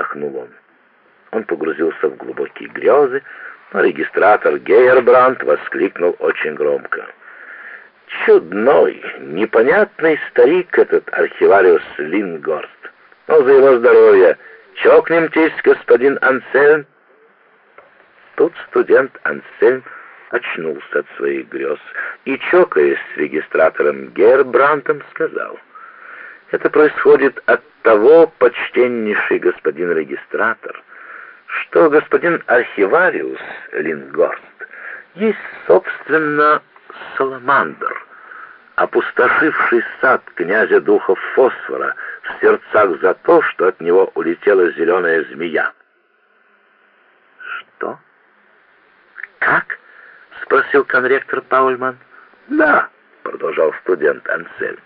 вздохнул он. Он погрузился в глубокие грезы, а регистратор Гейербранд воскликнул очень громко. «Чудной, непонятный старик этот архивариус Лингорст. Ну, за его здоровье! Чокнемтесь, господин Ансельм!» Тут студент Ансельм очнулся от своих грез и, чокаясь с регистратором Гейербрандом, сказал, «Это происходит от того, почтеннейший господин регистратор, что господин архивариус Лингорст есть, собственно, саламандр, опустошивший сад князя духов фосфора в сердцах за то, что от него улетела зеленая змея. «Что? Как?» — спросил конректор Паульман. «Да», — продолжал студент Ансельм.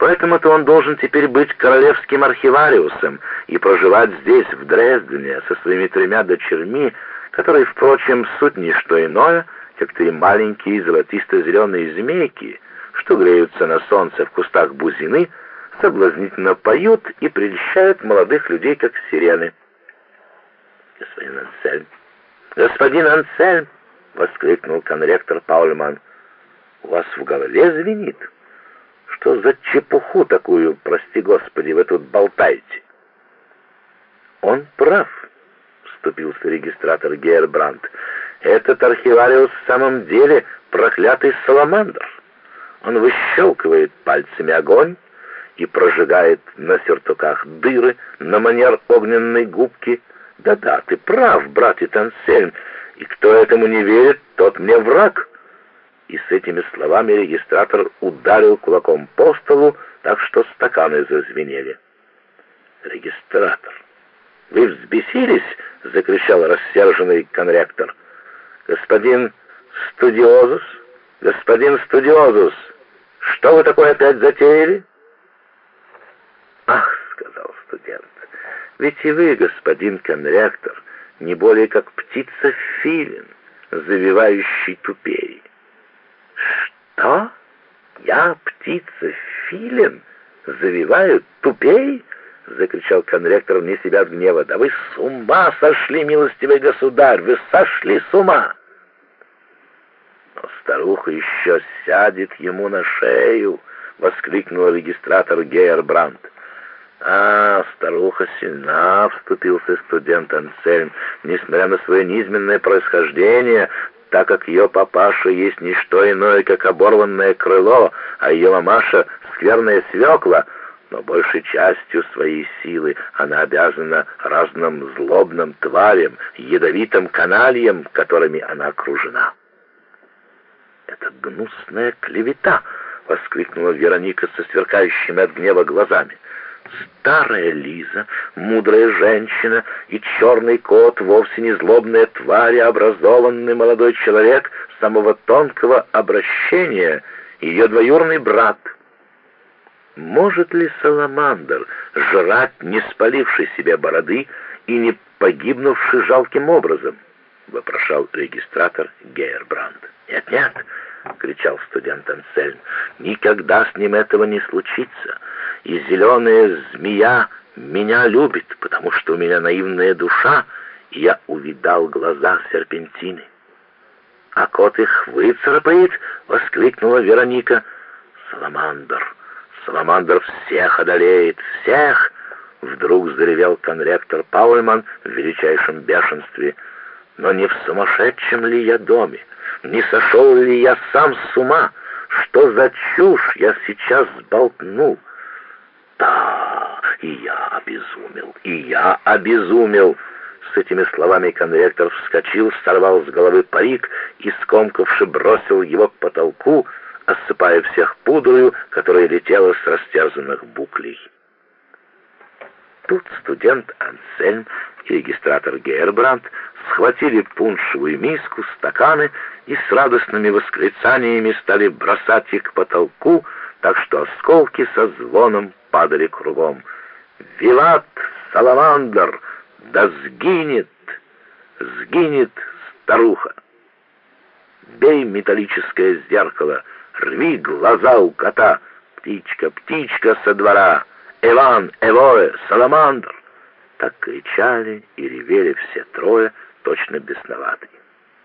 Поэтому-то он должен теперь быть королевским архивариусом и проживать здесь, в Дрездене, со своими тремя дочерьми, которые, впрочем, суть не что иное, как три маленькие золотисто-зеленые змейки, что греются на солнце в кустах бузины, соблазнительно поют и прельщают молодых людей, как сирены. «Господин Ансельм! Господин Ансельм!» — воскликнул конректор Паульман. «У вас в голове звенит?» Что за чепуху такую, прости господи, вы тут болтаете? Он прав, вступился регистратор Гейербранд. Этот архивариус в самом деле проклятый саламандр. Он выщелкивает пальцами огонь и прожигает на сюртуках дыры на манер огненной губки. Да-да, ты прав, братец Ансельм, и кто этому не верит, тот мне враг и с этими словами регистратор ударил кулаком по столу, так что стаканы зазвенели. «Регистратор, вы взбесились?» — закричал рассерженный конректор. «Господин Студиозус, господин Студиозус, что вы такое опять затеяли?» «Ах», — сказал студент, — «ведь и вы, господин конректор, не более как птица-филин, завивающий тупей». «Что? Я, птица, филин, завиваю тупей?» — закричал конректор вне себя от гнева. «Да вы с ума сошли, милостивый государь! Вы сошли с ума!» «Но старуха еще сядет ему на шею!» — воскликнул регистратор Гейербранд. «А, старуха сильна!» — вступился студент Ансельм. «Несмотря на свое низменное происхождение, так как ее папаша есть не что иное, как оборванное крыло, а ее мамаша — скверная свекла, но большей частью своей силы она обязана разным злобным тварям, ядовитым канальям, которыми она окружена. «Это гнусная клевета!» — воскликнула Вероника со сверкающими от гнева глазами. Старая Лиза, мудрая женщина и черный кот, вовсе не злобные твари, а образованный молодой человек самого тонкого обращения, ее двоюрный брат. Может ли Саламандр жрать, не спаливший себе бороды и не погибнувший жалким образом? вопрошал регистратор Гейербранд. «Нет, нет!» — кричал студент Ансельм. «Никогда с ним этого не случится и зеленая змея меня любит, потому что у меня наивная душа, и я увидал глаза серпентины. «А кот их выцарапает!» — воскликнула Вероника. «Саламандр! Саламандр всех одолеет! Всех!» Вдруг заревел конректор Паульман в величайшем бешенстве. «Но не в сумасшедшем ли я доме? Не сошел ли я сам с ума? Что за чушь я сейчас сболтнул?» Да, и я обезумел, и я обезумел. С этими словами конректор вскочил, сорвал с головы парик и, скомкавши, бросил его к потолку, осыпая всех пудрою, которая летела с растерзанных буклей. Тут студент Ансельм и регистратор Гейербранд схватили пуншевую миску, стаканы и с радостными восклицаниями стали бросать их к потолку, так что осколки со звоном падали кругом. «Вилат, Саламандр, да сгинет, сгинет старуха! Бей металлическое зеркало, рви глаза у кота, птичка, птичка со двора, Эван, Эвоэ, Саламандр!» Так кричали и ревели все трое, точно бесноватые.